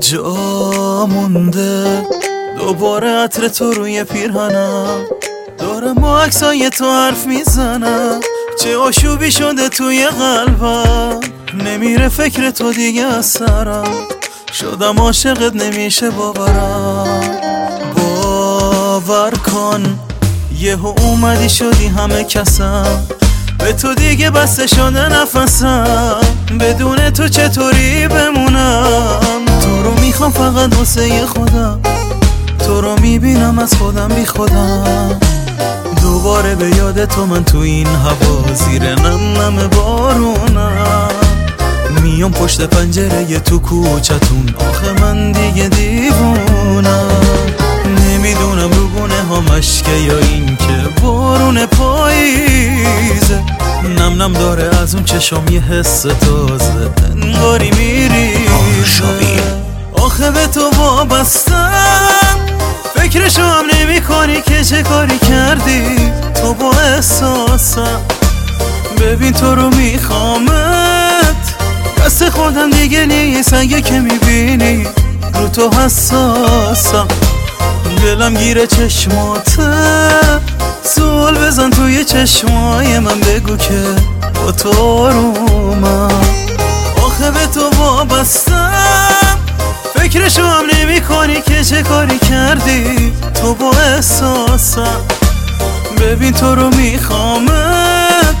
جا مونده. دوباره عطر تو روی پیرهنم. دارم با عکسای تو حرف می‌زنم. چه آشوبی شده توی قلبم. نمیره فکر تو دیگه از سرم. شدم عاشقت نمیشه باورم. باور کن یهو اومدی شدی همه کسم. به تو دیگه بسته شده نفسم. بدون تو چطوری بمونم؟ می‌خوام فقط واسه خودم. تو رو می‌بینم از خودم بی خودم. دوباره به یاد تو من تو این هوا زیر نم نم بارونم. میام پشت پنجره تو کوچتون. آخه من دیگه دیوونم. نمی‌دونم رو گونه ها مشکه یا این که بارون پاییزه. نم نم داره از اون چشم یه حس تازه. انگاری میریزه. آخه به تو وابستم. فکرشو هم نمی کنی که چه کاری کردی. تو با احساسم. ببین تو رو میخوامت. دست خودم دیگه نیست اگه که می‌بینی. رو تو حساسم. دلم گیره چشماته. سوال بزن توی چشمای من بگو که با تو آرومم. آخه به تو وابستم. فکرشو هم نمی کنی که چه کاری کردی؟ تو با احساسم ببین تو رو میخوامت.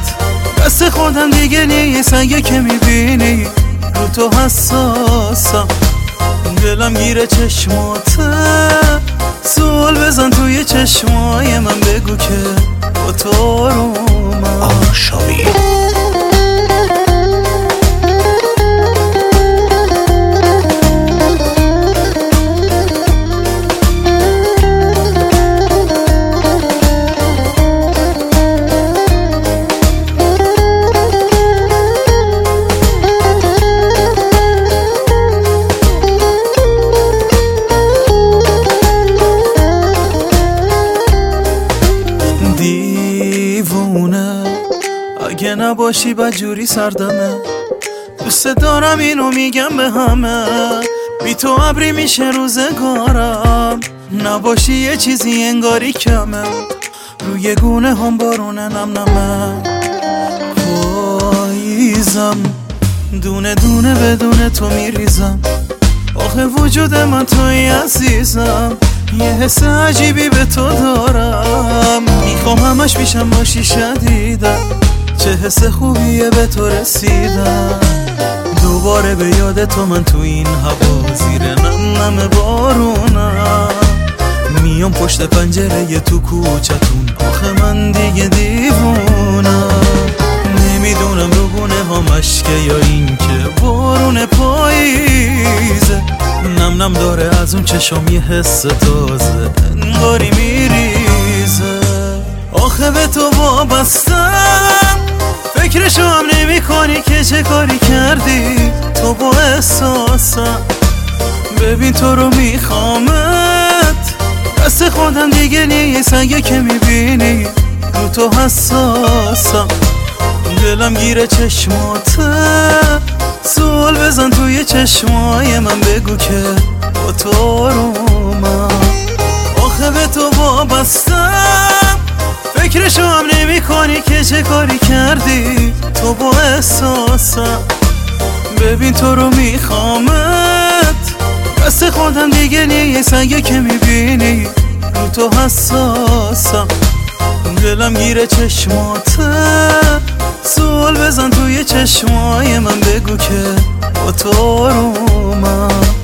دست خودم دیگه نیست اگه که می‌بینی رو تو حساسم. دلم گیره چشماته. سوال بزن توی چشمای من بگو که با تو آرومم. آشامی. نباشی جوری سردمه. دوست دارم اینو میگم به همه. بی تو ابری میشه روزگارم. نباشی یه چیزی انگاری کمه. روی گونه هم بارونه نم نمه. پاییزم دونه دونه بدون تو میریزم. آخه وجود من توی عزیزم. یه حس عجیبی به تو دارم. می‌خوام همش میشم باشی شدیدم. چه حس خوبیه به تو رسیدم دوباره به یاد تو من تو این هوا زیر نم نم بارونم. میام پشت پنجره تو کوچتون آخه من دیگه دیوونم. نمی‌دونم رو گونه ها مشکه یا این که بارون پاییزه. نم نم داره از اون چشم یه حس تازه انگاری میریزه. آخه به تو وابستم فکرشو هم نمی کنی که چه کاری کردی؟ تو با احساسم ببین تو رو میخوامت. دست خودم دیگه نیست اگه که می‌بینی رو تو حساسم. دلم گیره چشماته. سوال بزن توی چشمای من بگو که با تو آرومم. آخه به تو وابستم. نمی کنی که چه کاری کردی؟ تو با احساسم ببین تو رو میخوامت. دست خودم دیگه نیست اگه که می‌بینی رو تو حساسم. دلم گیره چشماته. سوال بزن توی چشمای من بگو که با تو آرومم.